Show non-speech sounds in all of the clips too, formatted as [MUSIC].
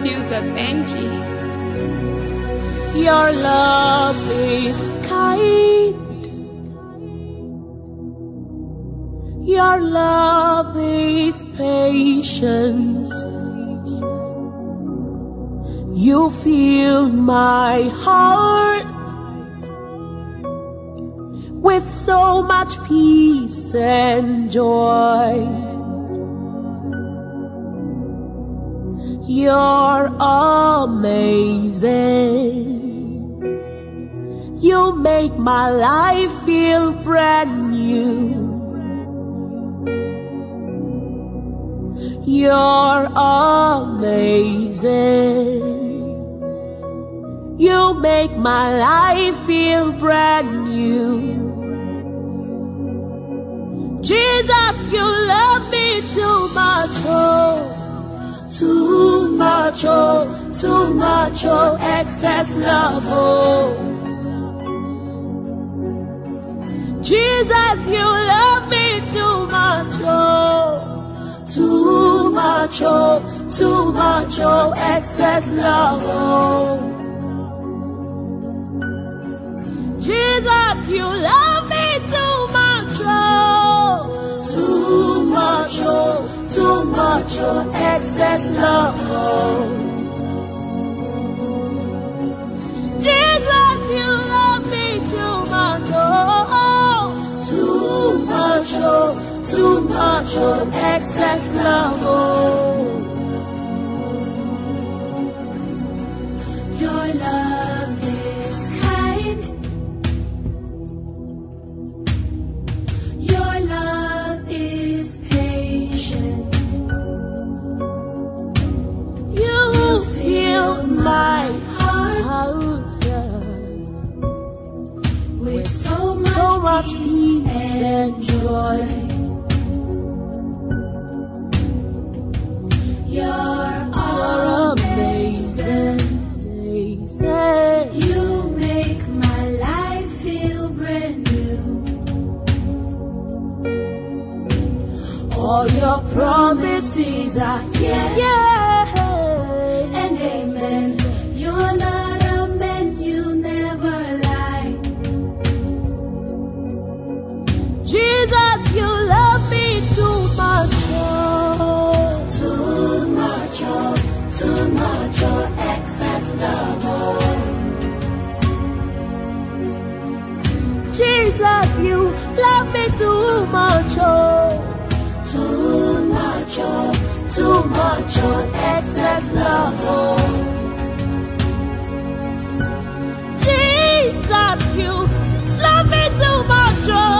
gospeltunes.ng. Your love is kind. Your love is patient. You fill my heart with so much peace and joy. You're amazing. You make my life feel brand new. You're amazing. You make my life feel brand new. Jesus, you love me too much, oh, much, oh, too much, oh, excess love, oh. Jesus, you love me too much, oh, too much, oh, too much, oh, excess love, oh. Jesus, you love me too much, oh, too much, oh, too much, oh, excess love. Jesus, you love me too much, oh, too much, oh, too much, oh, excess love, oh. Your love much peace and joy. You're amazing, amazing. You make my life feel brand new. All your promises are Yeah. yeah. Much, oh, excess love, oh. Jesus, you love me too much. Oh.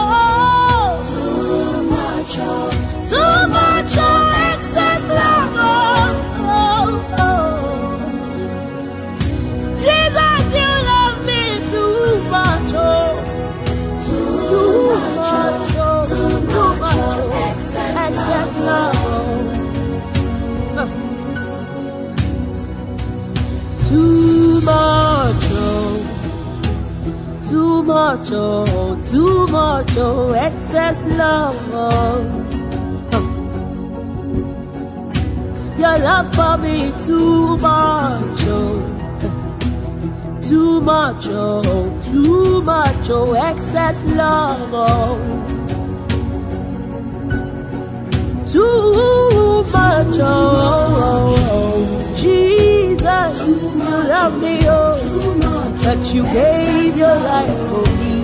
Much, oh, too much, oh, excess love. Oh. Your love for me too much, oh, too much, oh, too much, oh, excess love. Oh. Too much, oh, oh, oh, Jesus, you love me, oh, that you gave your life for me.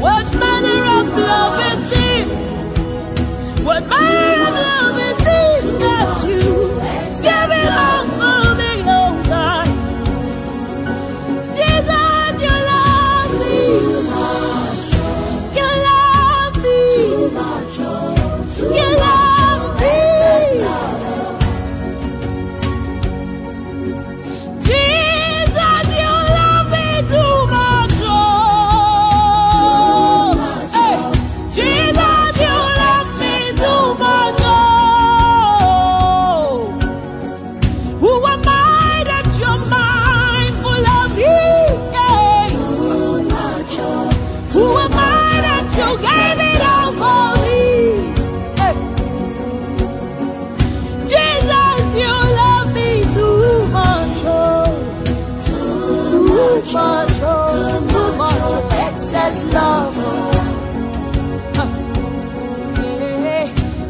What manner of love is this? What manner of love is this that you give it all for much, too much, excess love.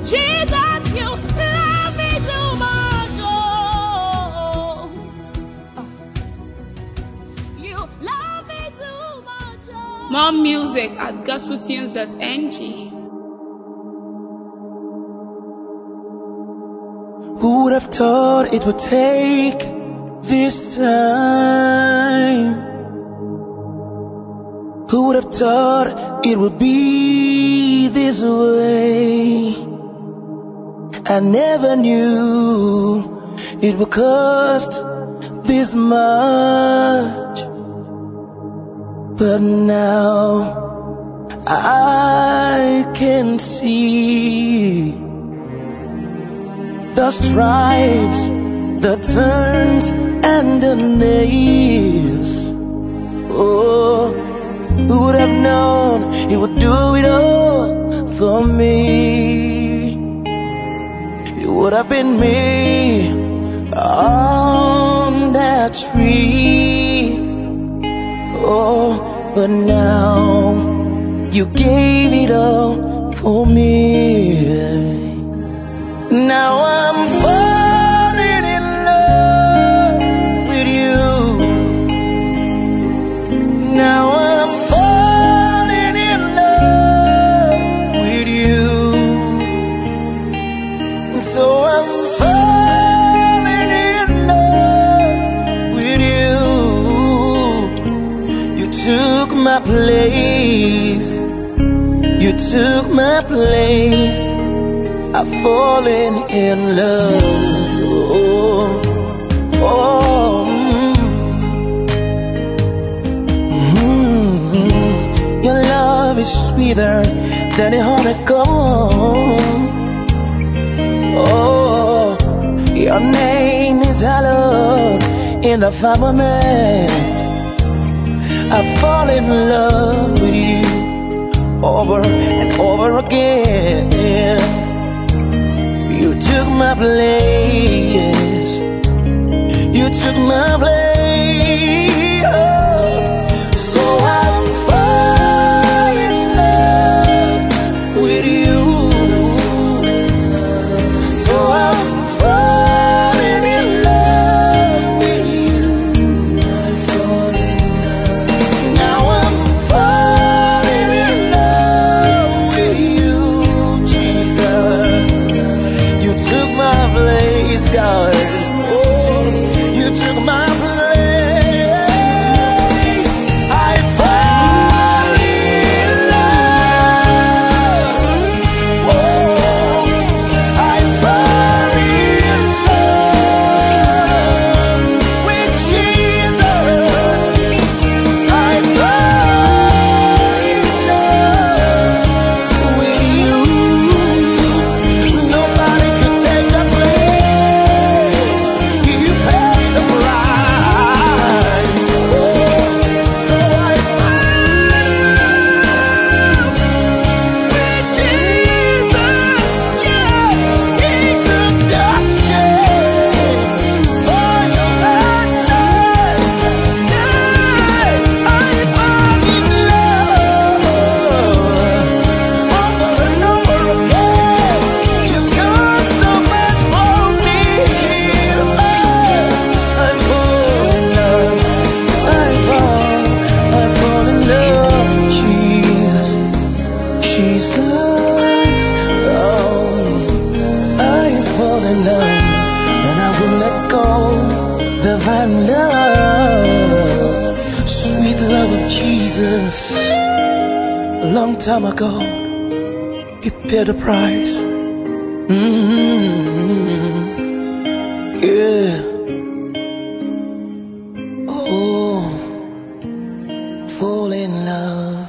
Jesus, you love me too much. Oh. You love More music at gospeltunes.ng. Who would have thought it would take? This time? Who would have thought it would be this way? I never knew it would cost this much. But now I can see the stripes, the turns, and the nails. Oh, who would have known he would do it all for me? It would have been me um, on that tree. Oh, but now you gave it all for me. In love. Oh, oh, mm, mm. Your love is sweeter than a honeycomb. Oh, your name is hallowed in the firmament. I've fallen in love with you over and over again. My place. You took my place. Oh, Jesus. A long time ago, He paid the price. mm Yeah. Oh, fall in love.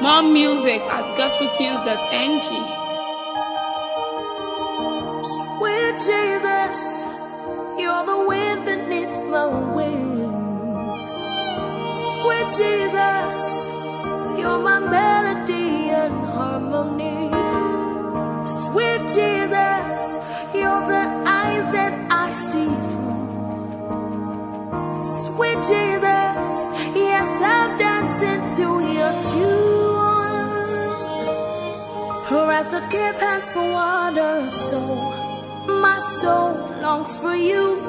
More music at gospeltunes.ng. Jesus, you're my melody and harmony. Sweet Jesus, you're the eyes that I see through. Sweet Jesus, yes, I'll dance into your tune. For as the deer pants for water, so my soul longs for you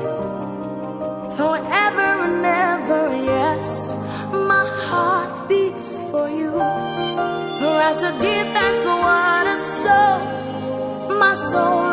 forever and ever, yes my heart beats for you. As a deep pants for water, so my soul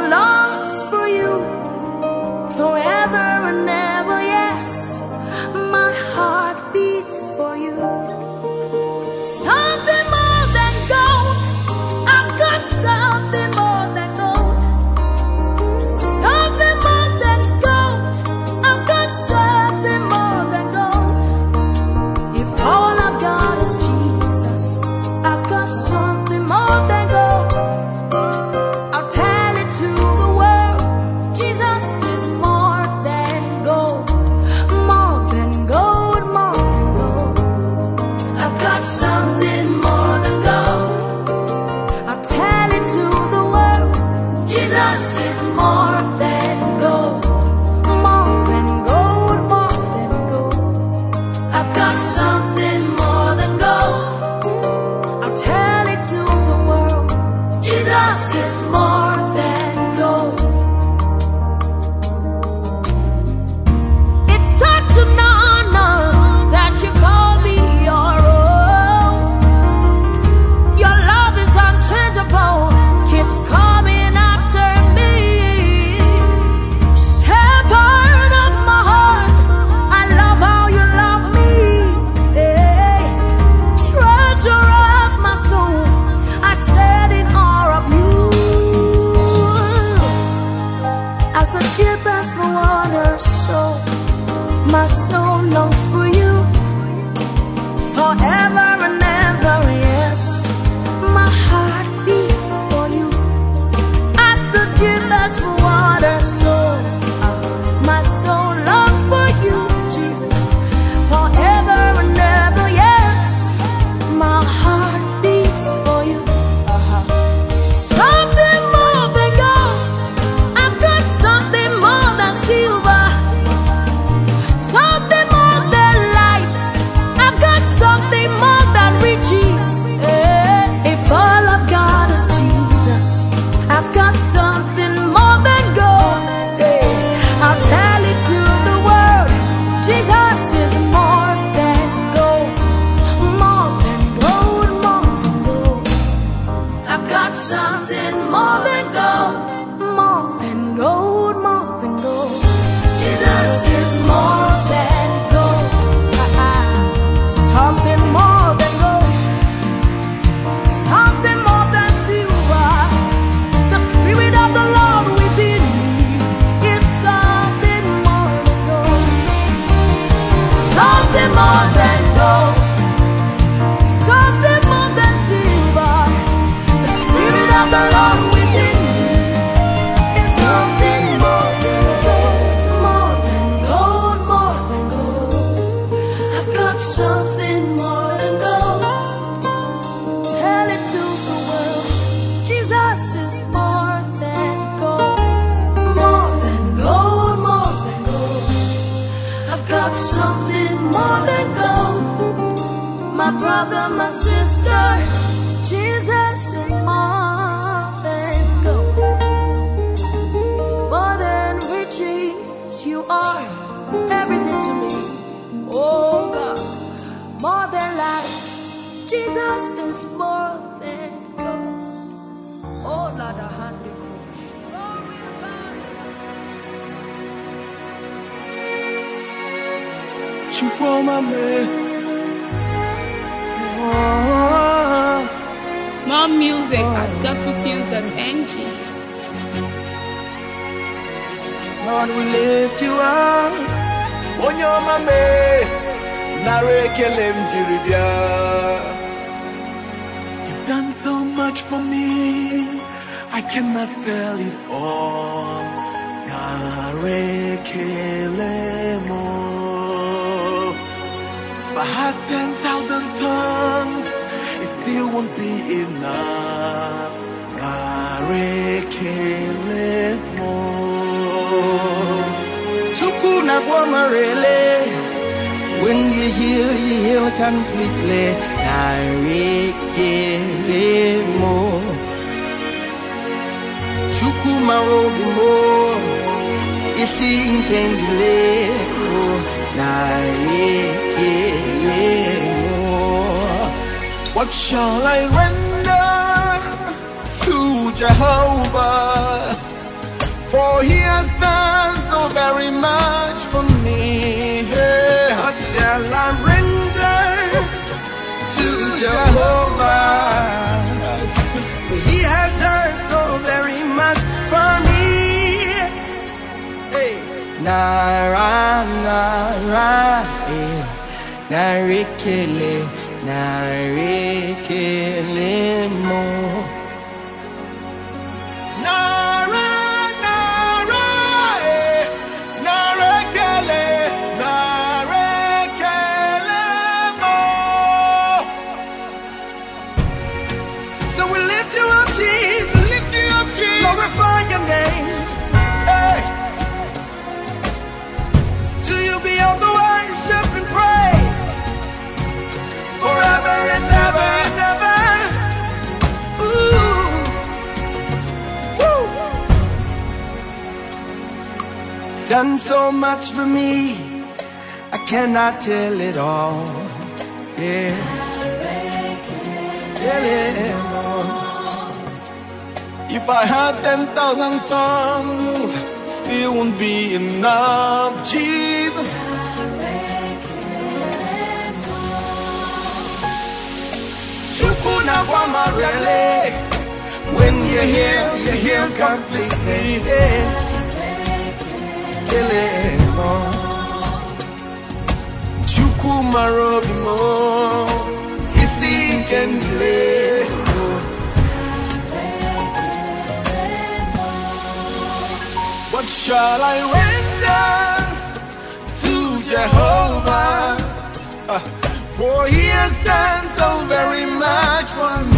You've done so much for me. I cannot tell it all. Nara ekele If I had 10,000 tons It still won't be enough. Nara ekele m. Na-agwọ when you heal, you heal completely. Narikilimo. Chukumarobimo. Isinkendilemo. Narikilimo. What shall I render to Jehovah? For he has done so very much for me. What shall I render to Jehovah? He has done so very much for me. Hey. Nara, nara, eh, narikele, narikele mo. Done so much for me. I cannot tell it all. Yeah. Tell it all. If I had 10,000 tongues, still won't be enough, Jesus. Chukwu na Guama really. When you hear, you hear completely. Isi what shall I render to Jehovah? Uh, For he has done so very much for me.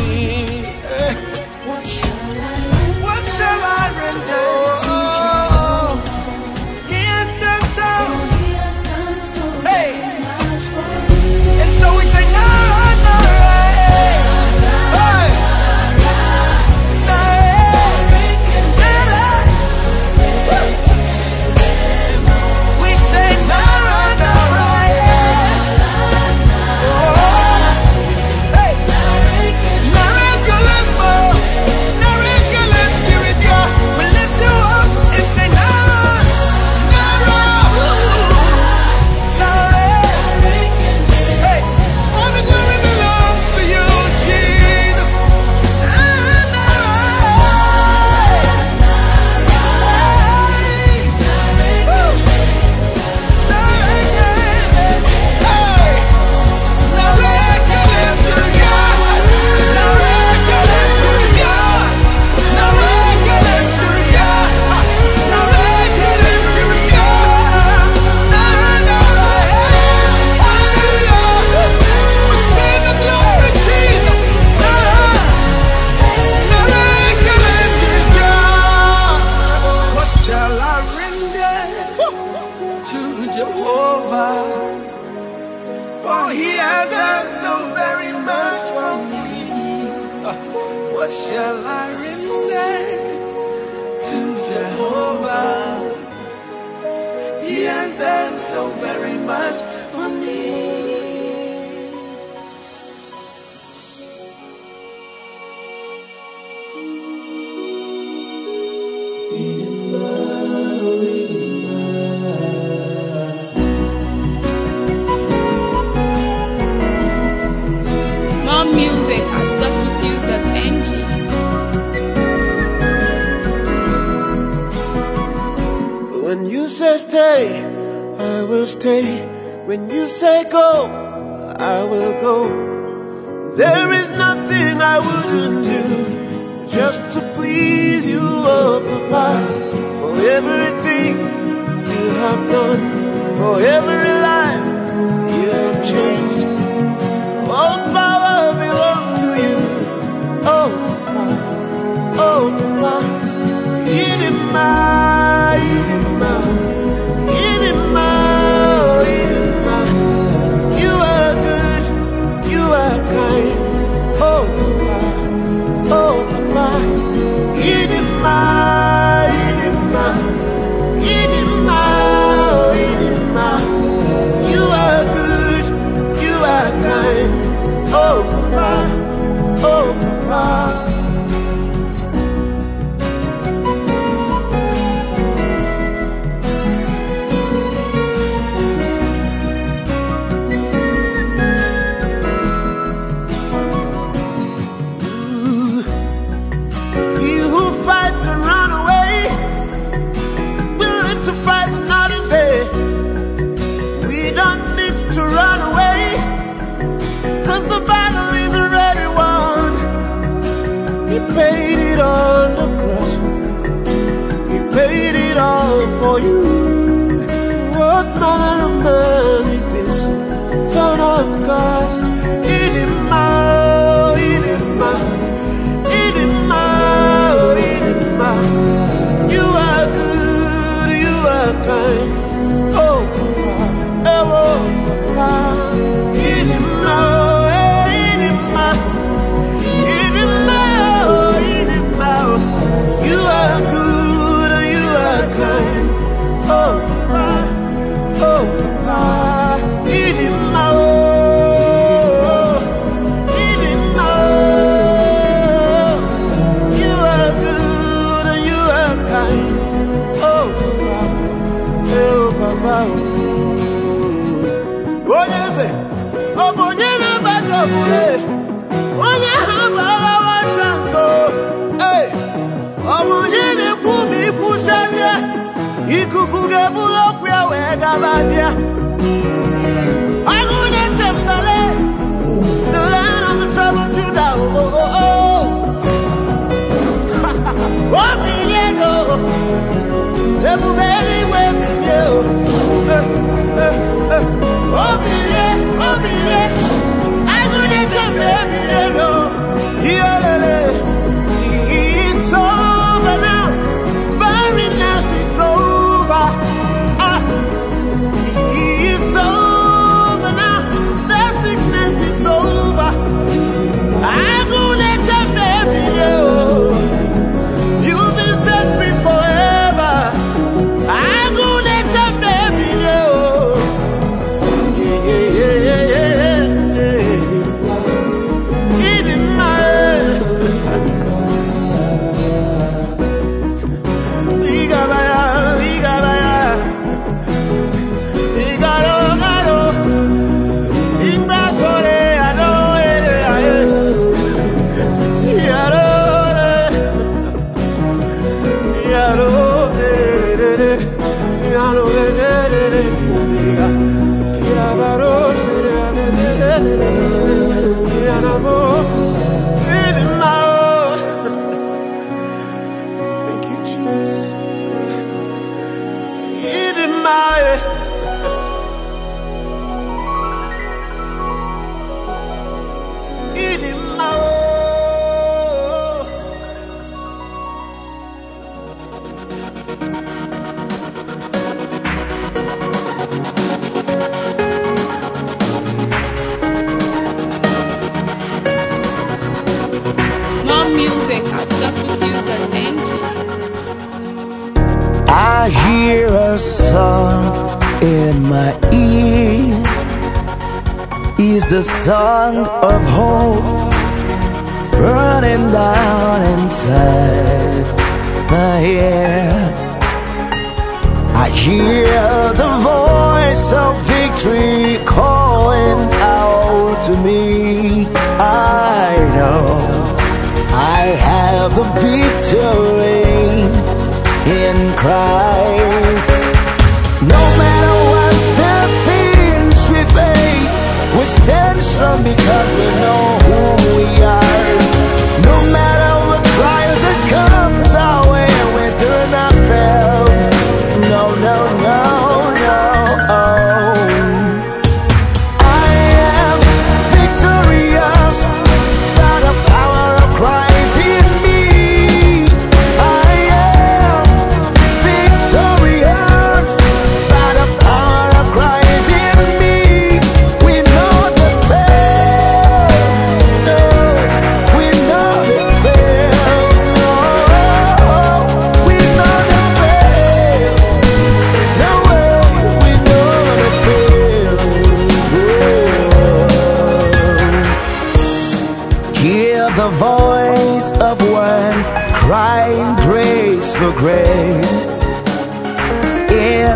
years. I hear the voice of victory calling out to me. I know I have the victory in Christ. No matter what the things we face, we stand strong because we know.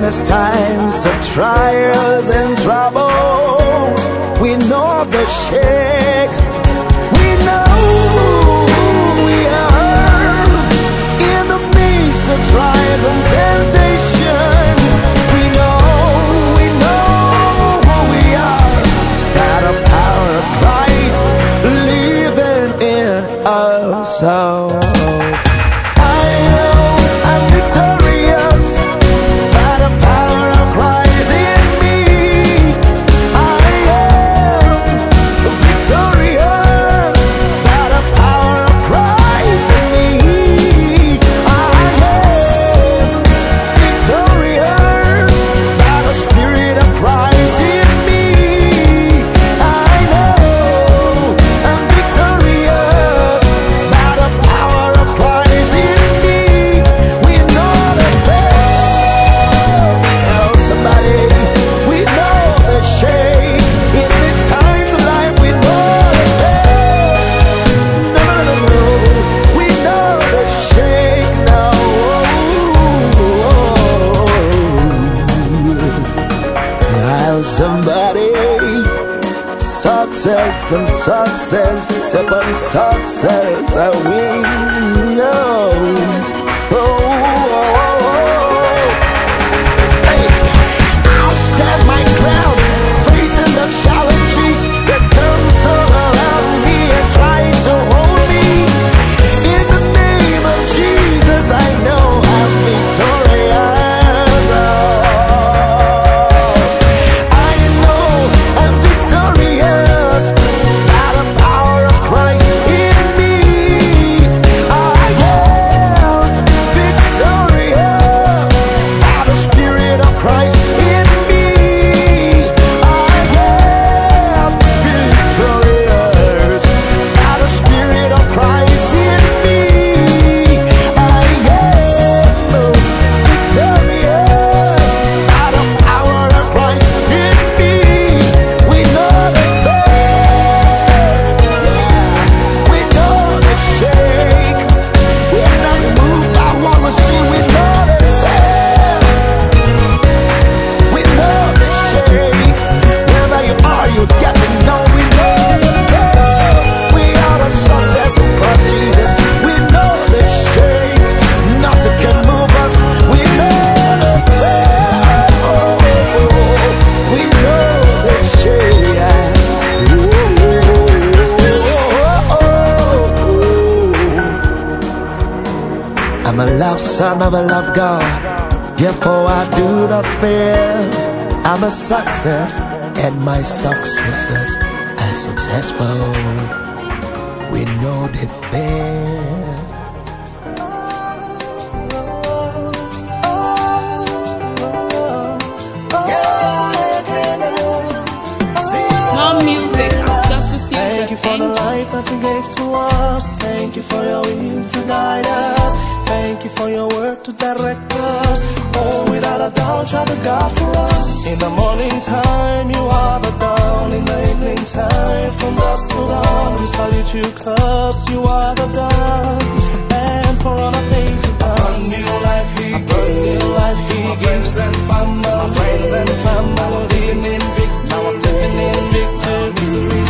finest times of trials and trouble. We know the shame. Success upon success. And we know. Love son of a love God. Therefore I do not fear. I'm a success, and my successors are successful. We know the. Music Thank you for the life that you gave to us. Thank you for your will to guide us. Thank you for your word to direct us. Oh, without a doubt, you're the God for us. In the morning time, you are the dawn. In the evening time, from dusk to dawn, we salute you cause you are the dawn. And for all the things you've done, a new life he. A new life he gives. and family, friends and family. Living in victory. Now I'm living in victory.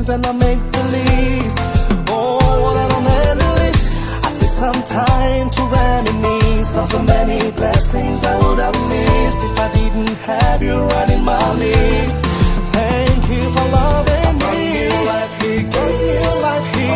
Blessings, then I make least. Oh, what an. I take some time to reminisce of the many blessings I would have missed if I didn't have you in my list. Thank you for loving me. Life he gave, life he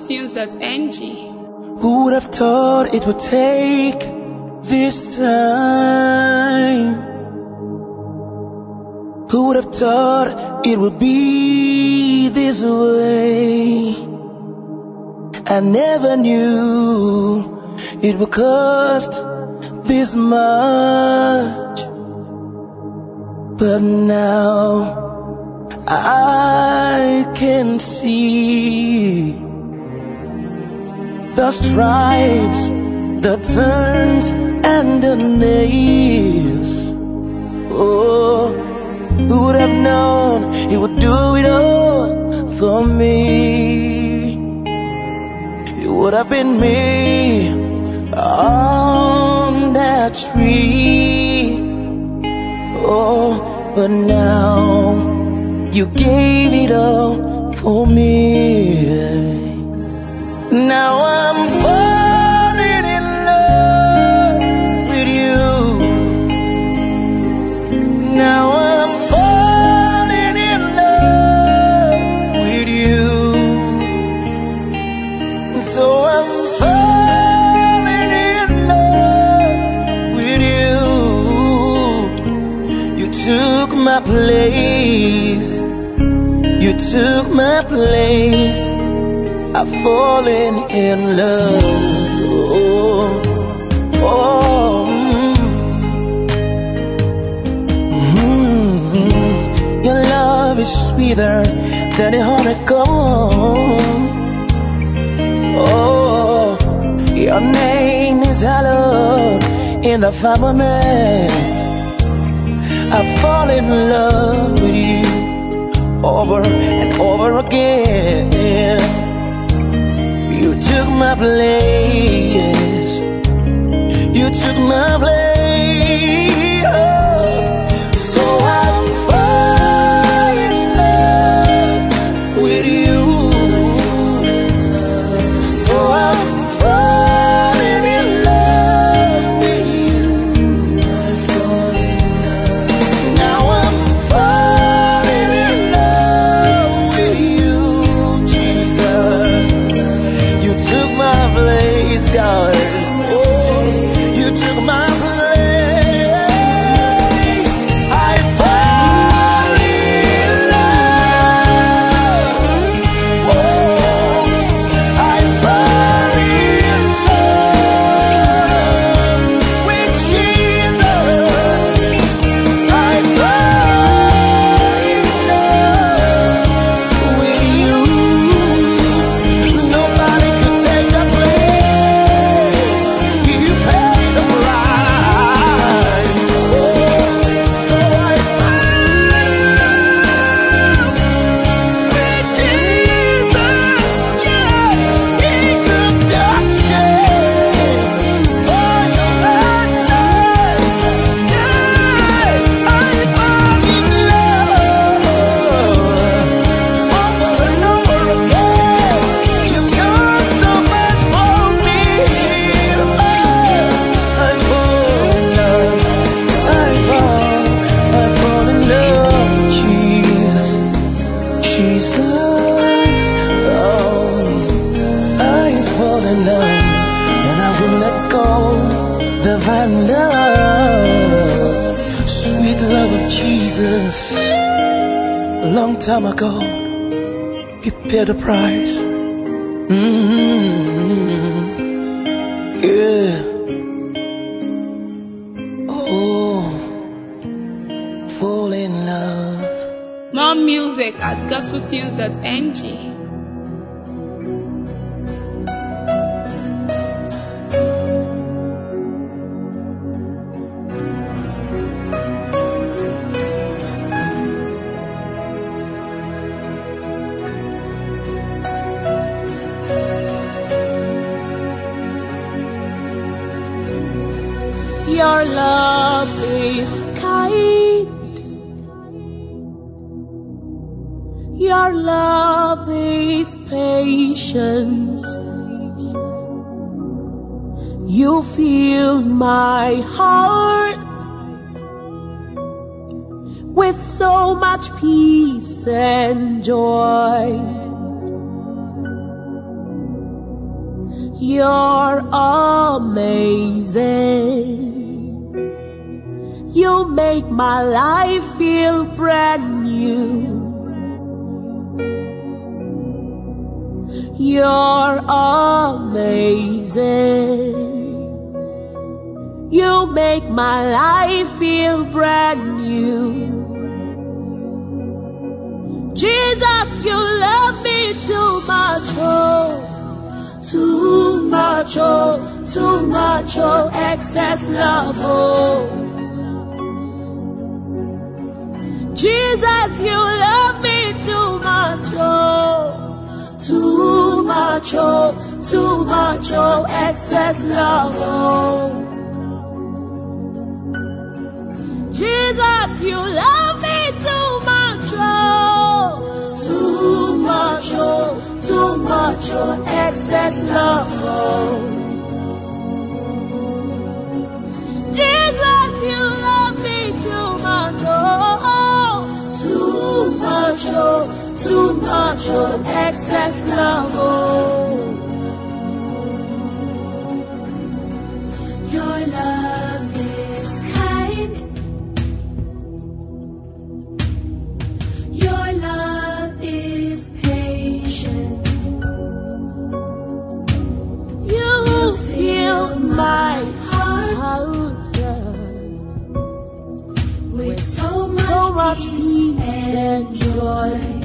at gospeltunes.ng. Who would have thought it would take this time? Who would have thought it would be this way? I never knew it would cost this much. But now I can see the stripes, the turns, and the nails. Oh, who would have known he would do it all for me? It would have been me on that tree. Oh, but now you gave it all for me. Now I'm falling in love with you. Now I'm falling in love with you. So I'm falling in love with you. You took my place. You took my place. I've fallen in love. Oh, oh, mm, mm. Your love is sweeter than a honeycomb. Oh, your name is hallowed in the firmament. I fall in love with you over and over again. You took my place. You took my place. Your love is kind. Your love is patient. You fill my heart with so much peace and joy. You're amazing. You make my life feel brand new. You're amazing. You make my life feel brand new. Jesus, you love me too much, oh. Too much, oh, too much, oh, excess love, oh. Jesus, you love me too much, oh. Too much, oh, too much, oh, excess love, oh. Jesus, you love me too much, oh. Too much, oh, too much, oh, excess love, oh. Much, oh, excess love, oh. Your love is kind. Your love is patient. You fill my Heart with so much, so much peace and joy.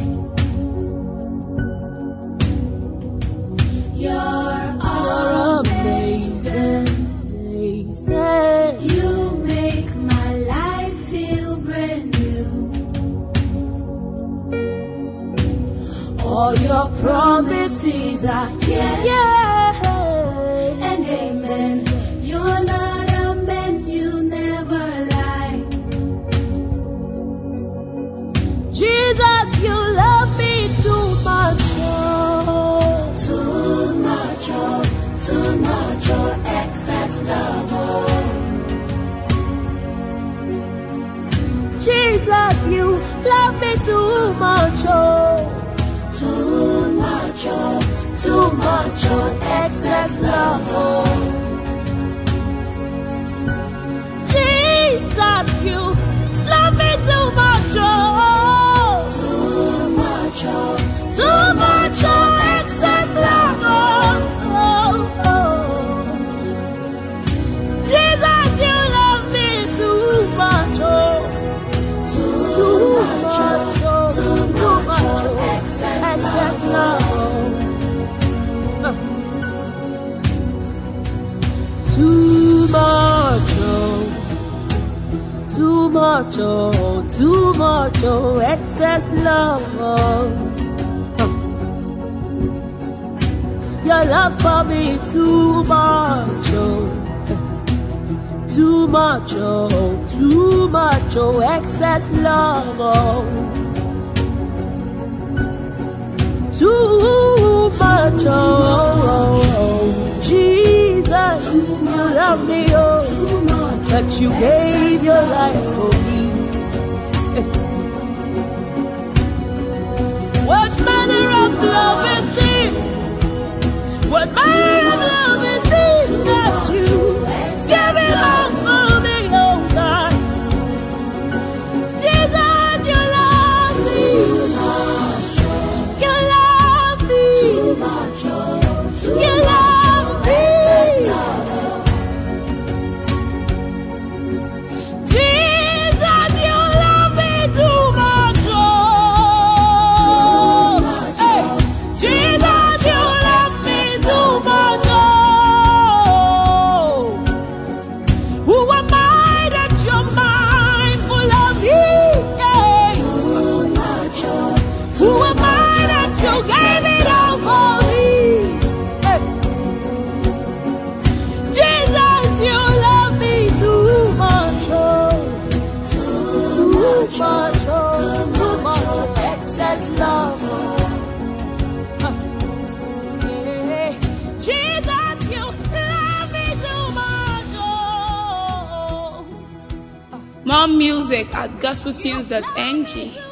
Promises are Yes yeah. and amen. You're not a man, you never lie. Jesus, you love me too much. Oh. Too much, oh, too much, oh, excess love, oh. Jesus, you love me oh, excess love. Much, oh, too much, oh, excess love. Oh. [LAUGHS] Your love for me too much, oh, too much, oh, too much, oh, excess love. Oh. Too much, oh, oh, oh, oh. Jesus, you love me, oh, that you gave your life for Music at gospeltunes.ng.